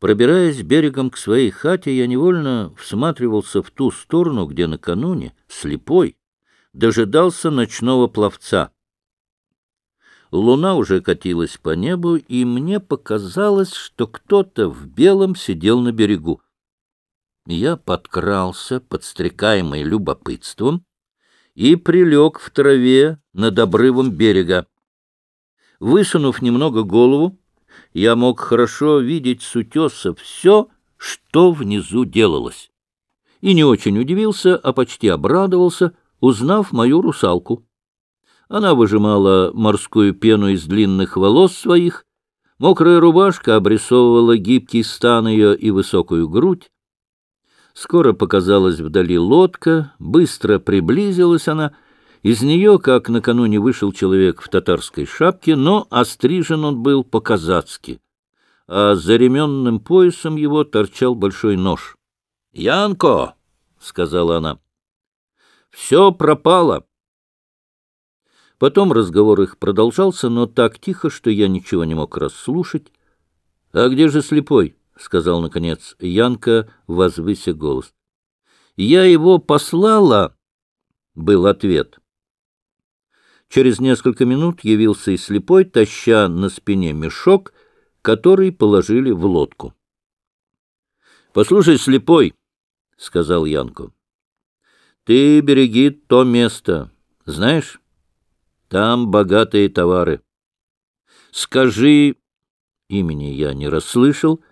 Пробираясь берегом к своей хате, я невольно всматривался в ту сторону, где накануне, слепой, дожидался ночного пловца. Луна уже катилась по небу, и мне показалось, что кто-то в белом сидел на берегу. Я подкрался, подстрекаемый любопытством, и прилег в траве над обрывом берега. Высунув немного голову, я мог хорошо видеть с утеса все, что внизу делалось. И не очень удивился, а почти обрадовался, узнав мою русалку. Она выжимала морскую пену из длинных волос своих, мокрая рубашка обрисовывала гибкий стан ее и высокую грудь. Скоро показалась вдали лодка, быстро приблизилась она — из нее, как накануне вышел человек в татарской шапке, но острижен он был по-казацки, а за ременным поясом его торчал большой нож. — Янко! — сказала она. — Все пропало. Потом разговор их продолжался, но так тихо, что я ничего не мог расслушать. — А где же слепой? — сказал, наконец, Янка, возвыся голос. — Я его послала, — был ответ. Через несколько минут явился и слепой, таща на спине мешок, который положили в лодку. — Послушай, слепой, — сказал Янко, — ты береги то место. Знаешь, там богатые товары. Скажи, имени я не расслышал,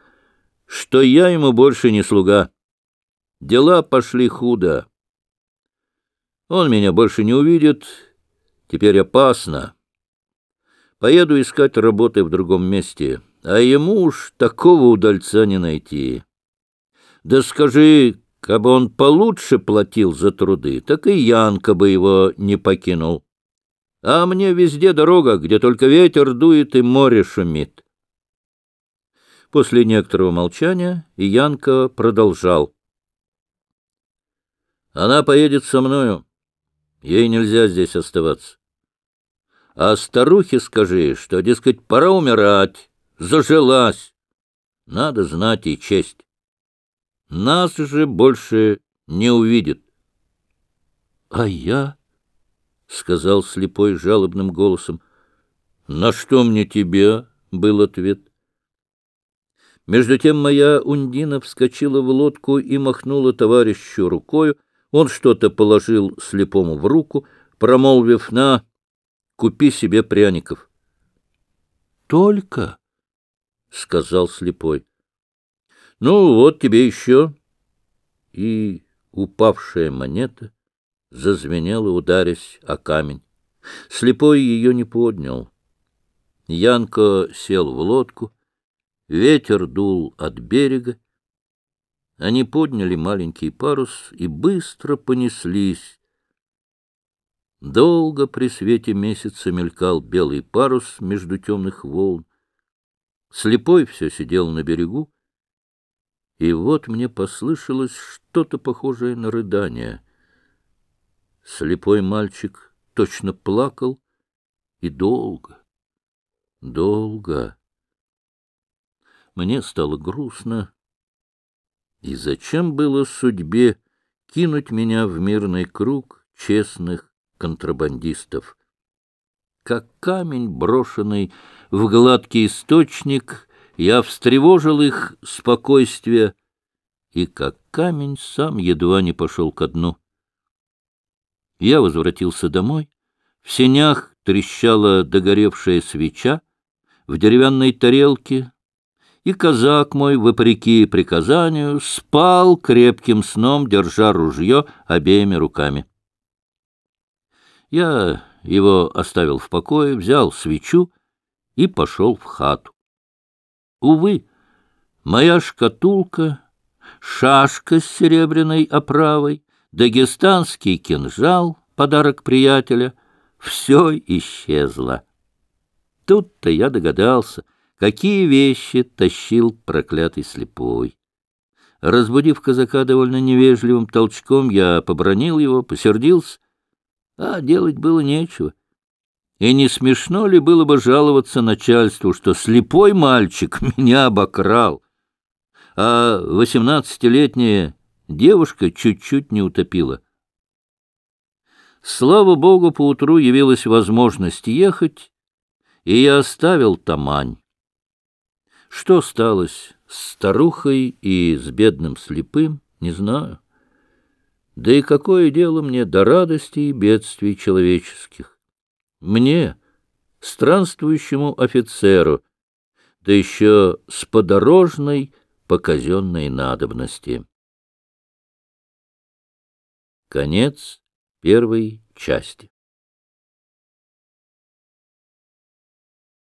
что я ему больше не слуга. Дела пошли худо. Он меня больше не увидит, Теперь опасно. Поеду искать работы в другом месте, а ему уж такого удальца не найти. Да скажи, как бы он получше платил за труды, так и Янка бы его не покинул. А мне везде дорога, где только ветер дует и море шумит. После некоторого молчания Янка продолжал. Она поедет со мною. Ей нельзя здесь оставаться. А старухе скажи, что, дескать, пора умирать, зажилась. Надо знать и честь. Нас же больше не увидит. — А я? — сказал слепой жалобным голосом. — На что мне тебя? — был ответ. Между тем моя Ундина вскочила в лодку и махнула товарищу рукою. Он что-то положил слепому в руку, промолвив на Купи себе пряников. — Только? — сказал слепой. — Ну, вот тебе еще. И упавшая монета зазвенела, ударясь о камень. Слепой ее не поднял. Янко сел в лодку, ветер дул от берега. Они подняли маленький парус и быстро понеслись, Долго при свете месяца мелькал белый парус между темных волн. Слепой все сидел на берегу, и вот мне послышалось что-то похожее на рыдание. Слепой мальчик точно плакал, и долго, долго. Мне стало грустно. И зачем было судьбе кинуть меня в мирный круг честных контрабандистов. Как камень, брошенный в гладкий источник, я встревожил их спокойствие, и как камень сам едва не пошел ко дну. Я возвратился домой. В сенях трещала догоревшая свеча, в деревянной тарелке, и казак мой, вопреки приказанию, спал крепким сном, держа ружье обеими руками. Я его оставил в покое, взял свечу и пошел в хату. Увы, моя шкатулка, шашка с серебряной оправой, дагестанский кинжал, подарок приятеля, все исчезло. Тут-то я догадался, какие вещи тащил проклятый слепой. Разбудив казака довольно невежливым толчком, я побронил его, посердился, а делать было нечего. И не смешно ли было бы жаловаться начальству, что слепой мальчик меня обокрал? а восемнадцатилетняя девушка чуть-чуть не утопила. Слава богу, поутру явилась возможность ехать, и я оставил Тамань. Что сталось с старухой и с бедным слепым, не знаю. Да и какое дело мне до радости и бедствий человеческих? Мне, странствующему офицеру, да еще с подорожной по казенной надобности. Конец первой части.